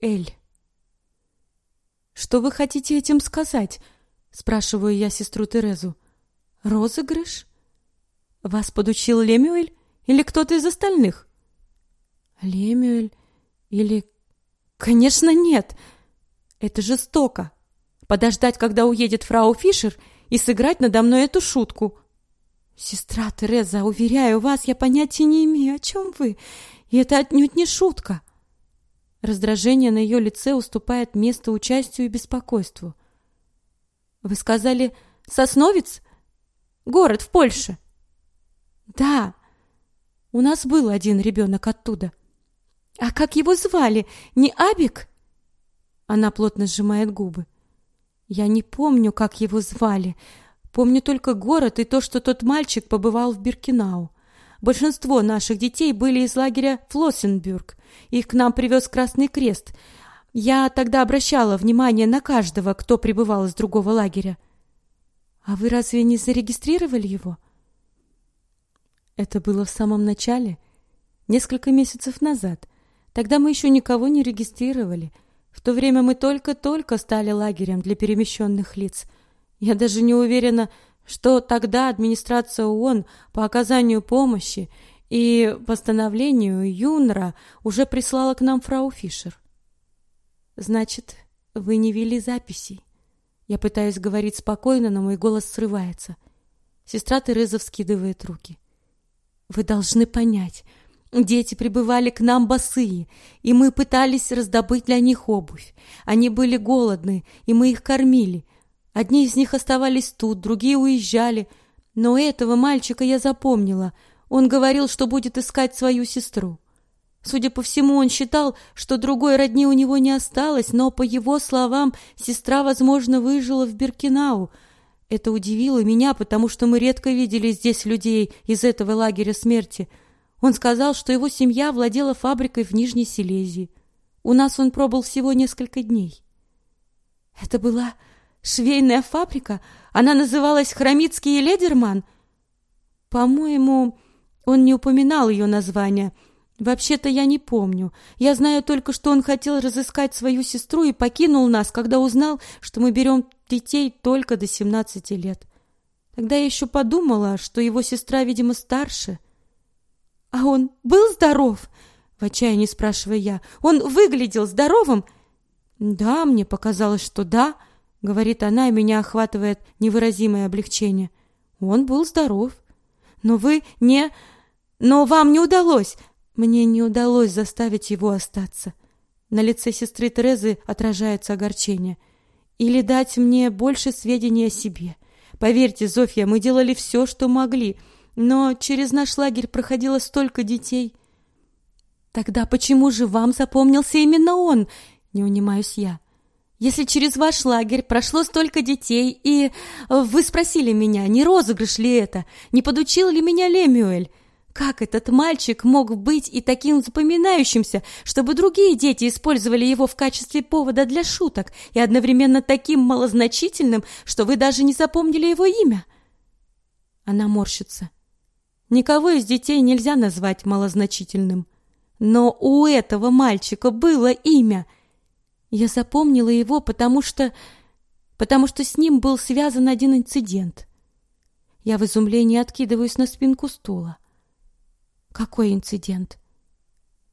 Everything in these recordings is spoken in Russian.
Эль. Что вы хотите этим сказать? спрашиваю я сестру Терезу. Розыгрыш? Вас подучил Лемюэль или кто-то из остальных? Лемюэль или Конечно, нет. Это жестоко. Подождать, когда уедет фрау Фишер, и сыграть надо мной эту шутку. Сестра Тереза, уверяю вас, я понятия не имею, о чем вы. И это отнюдь не шутка. Раздражение на ее лице уступает место участию и беспокойству. Вы сказали Сосновец? Город в Польше. Да. У нас был один ребенок оттуда. А как его звали? Не Абик? Она плотно сжимает губы. Я не помню, как его звали. Помню только город и то, что тот мальчик побывал в Биркинау. Большинство наших детей были из лагеря Флоссенбюрг. Их к нам привез Красный Крест. Я тогда обращала внимание на каждого, кто прибывал из другого лагеря. А вы разве не зарегистрировали его? Это было в самом начале, несколько месяцев назад. Тогда мы еще никого не регистрировали. В то время мы только-только стали лагерем для перемещенных лиц. Я даже не уверена, что тогда администрация ООН по оказанию помощи и постановлению ЮНРА уже прислала к нам фрау Фишер. Значит, вы не вели записей. Я пытаюсь говорить спокойно, но мой голос срывается. Сестра Тереза вскидывает руки. Вы должны понять, Дети прибывали к нам босые, и мы пытались раздобыть для них обувь. Они были голодны, и мы их кормили. Одни из них оставались тут, другие уезжали. Но этого мальчика я запомнила. Он говорил, что будет искать свою сестру. Судя по всему, он считал, что другой родни у него не осталось, но, по его словам, сестра, возможно, выжила в Биркинау. Это удивило меня, потому что мы редко видели здесь людей из этого лагеря смерти — он сказал, что его семья владела фабрикой в Нижней Силезии. У нас он пробыл всего несколько дней. Это была швейная фабрика? Она называлась Хромицкий и Ледерман? По-моему, он не упоминал ее название. Вообще-то я не помню. Я знаю только, что он хотел разыскать свою сестру и покинул нас, когда узнал, что мы берем детей только до 17 лет. Тогда я еще подумала, что его сестра, видимо, старше — а он был здоров? В отчаянии спрашиваю я. Он выглядел здоровым? Да, мне показалось, что да, говорит она, и меня охватывает невыразимое облегчение. Он был здоров. Но вы не Но вам не удалось. Мне не удалось заставить его остаться. На лице сестры Терезы отражается огорчение. Или дать мне больше сведений о себе. Поверьте, Зофья, мы делали все, что могли. Но через наш лагерь проходило столько детей. Тогда почему же вам запомнился именно он? Не унимаюсь я. Если через ваш лагерь прошло столько детей, и вы спросили меня, не розыгрыш ли это, не подучил ли меня Лемюэль, как этот мальчик мог быть и таким запоминающимся, чтобы другие дети использовали его в качестве повода для шуток, и одновременно таким малозначительным, что вы даже не запомнили его имя? Она морщится. Никого из детей нельзя назвать малозначительным. Но у этого мальчика было имя. Я запомнила его, потому что... потому что с ним был связан один инцидент. Я в изумлении откидываюсь на спинку стула. Какой инцидент?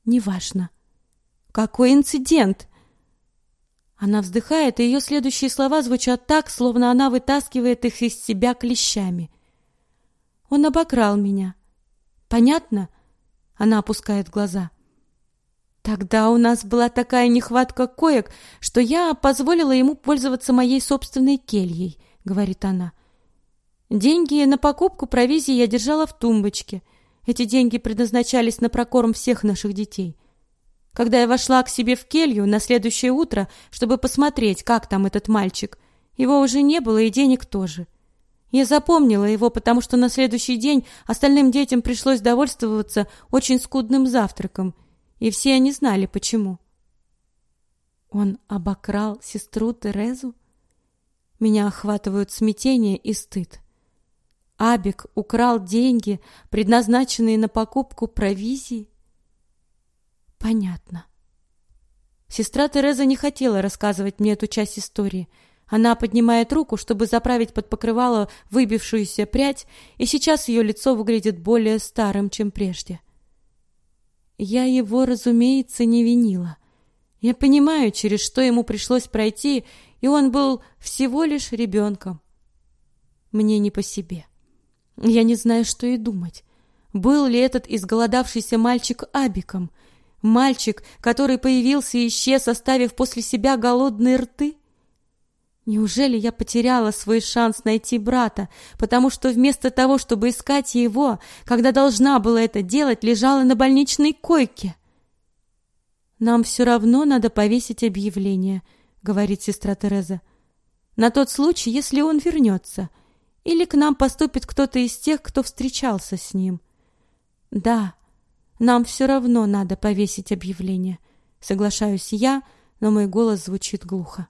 Неважно. Какой инцидент? Она вздыхает, и ее следующие слова звучат так, словно она вытаскивает их из себя клещами. Он обокрал меня. Понятно? Она опускает глаза. Тогда у нас была такая нехватка коек, что я позволила ему пользоваться моей собственной кельей, говорит она. Деньги на покупку провизии я держала в тумбочке. Эти деньги предназначались на прокорм всех наших детей. Когда я вошла к себе в келью на следующее утро, чтобы посмотреть, как там этот мальчик, его уже не было и денег тоже. Я запомнила его, потому что на следующий день остальным детям пришлось довольствоваться очень скудным завтраком, и все они знали почему. Он обокрал сестру Терезу? Меня охватывают смятение и стыд. Абик украл деньги, предназначенные на покупку провизии? Понятно. Сестра Тереза не хотела рассказывать мне эту часть истории. Она поднимает руку, чтобы заправить под покрывало выбившуюся прядь, и сейчас ее лицо выглядит более старым, чем прежде. Я его, разумеется, не винила. Я понимаю, через что ему пришлось пройти, и он был всего лишь ребенком. Мне не по себе. Я не знаю, что и думать. Был ли этот изголодавшийся мальчик Абиком? Мальчик, который появился и исчез, оставив после себя голодные рты? Неужели я потеряла свой шанс найти брата, потому что вместо того, чтобы искать его, когда должна была это делать, лежала на больничной койке? Нам все равно надо повесить объявление, говорит сестра Тереза. На тот случай, если он вернется, или к нам поступит кто-то из тех, кто встречался с ним. Да, нам все равно надо повесить объявление, соглашаюсь я, но мой голос звучит глухо.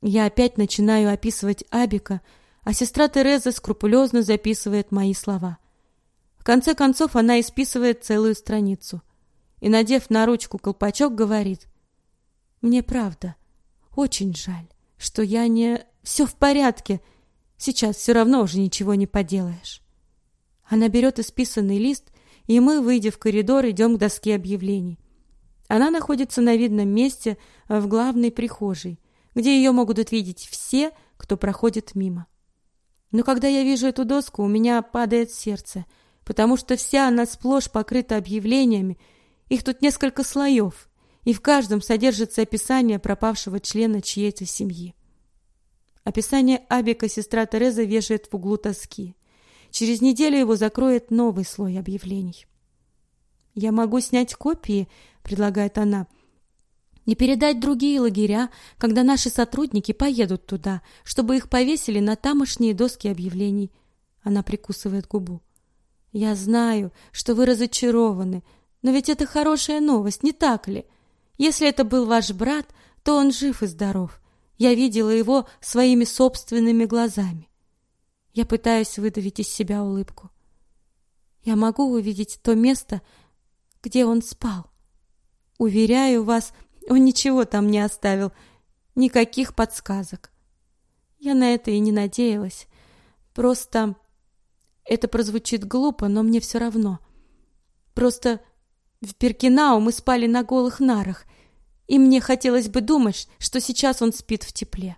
Я опять начинаю описывать Абика, а сестра Тереза скрупулезно записывает мои слова. В конце концов она исписывает целую страницу и, надев на ручку колпачок, говорит: "Мне правда очень жаль, что я не все в порядке. Сейчас все равно уже ничего не поделаешь". Она берет исписанный лист, и мы, выйдя в коридор, идем к доске объявлений. Она находится на видном месте в главной прихожей где ее могут увидеть все, кто проходит мимо. Но когда я вижу эту доску, у меня падает сердце, потому что вся она сплошь покрыта объявлениями, их тут несколько слоев, и в каждом содержится описание пропавшего члена чьей-то семьи. Описание Абика сестра Тереза вешает в углу тоски. Через неделю его закроет новый слой объявлений. «Я могу снять копии», — предлагает она, — не передать другие лагеря, когда наши сотрудники поедут туда, чтобы их повесили на тамошние доски объявлений. Она прикусывает губу. Я знаю, что вы разочарованы, но ведь это хорошая новость, не так ли? Если это был ваш брат, то он жив и здоров. Я видела его своими собственными глазами. Я пытаюсь выдавить из себя улыбку. Я могу увидеть то место, где он спал. Уверяю вас, он ничего там не оставил, никаких подсказок. Я на это и не надеялась. Просто это прозвучит глупо, но мне все равно. Просто в Перкинау мы спали на голых нарах, и мне хотелось бы думать, что сейчас он спит в тепле.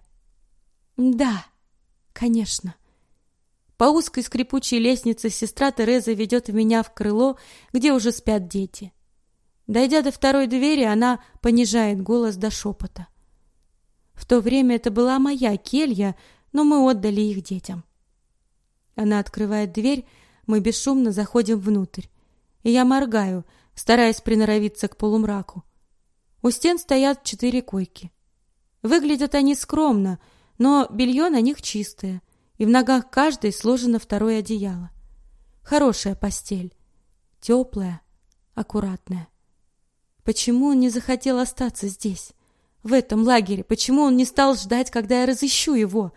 Да, конечно. По узкой скрипучей лестнице сестра Тереза ведет меня в крыло, где уже спят дети. Дойдя до второй двери, она понижает голос до шепота. В то время это была моя келья, но мы отдали их детям. Она открывает дверь, мы бесшумно заходим внутрь. И я моргаю, стараясь приноровиться к полумраку. У стен стоят четыре койки. Выглядят они скромно, но белье на них чистое, и в ногах каждой сложено второе одеяло. Хорошая постель, теплая, аккуратная. Почему он не захотел остаться здесь, в этом лагере? Почему он не стал ждать, когда я разыщу его?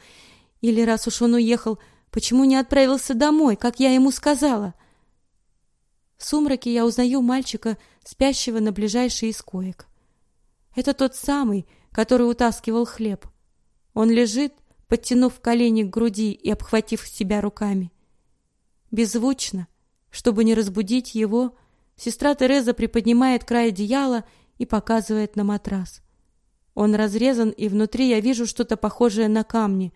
Или раз уж он уехал, почему не отправился домой, как я ему сказала? В сумраке я узнаю мальчика, спящего на ближайшей из коек. Это тот самый, который утаскивал хлеб. Он лежит, подтянув колени к груди и обхватив себя руками. Беззвучно, чтобы не разбудить его, Сестра Тереза приподнимает край одеяла и показывает на матрас. Он разрезан, и внутри я вижу что-то похожее на камни,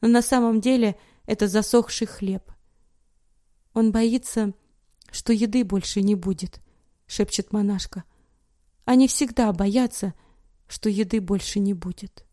но на самом деле это засохший хлеб. Он боится, что еды больше не будет, шепчет монашка. Они всегда боятся, что еды больше не будет.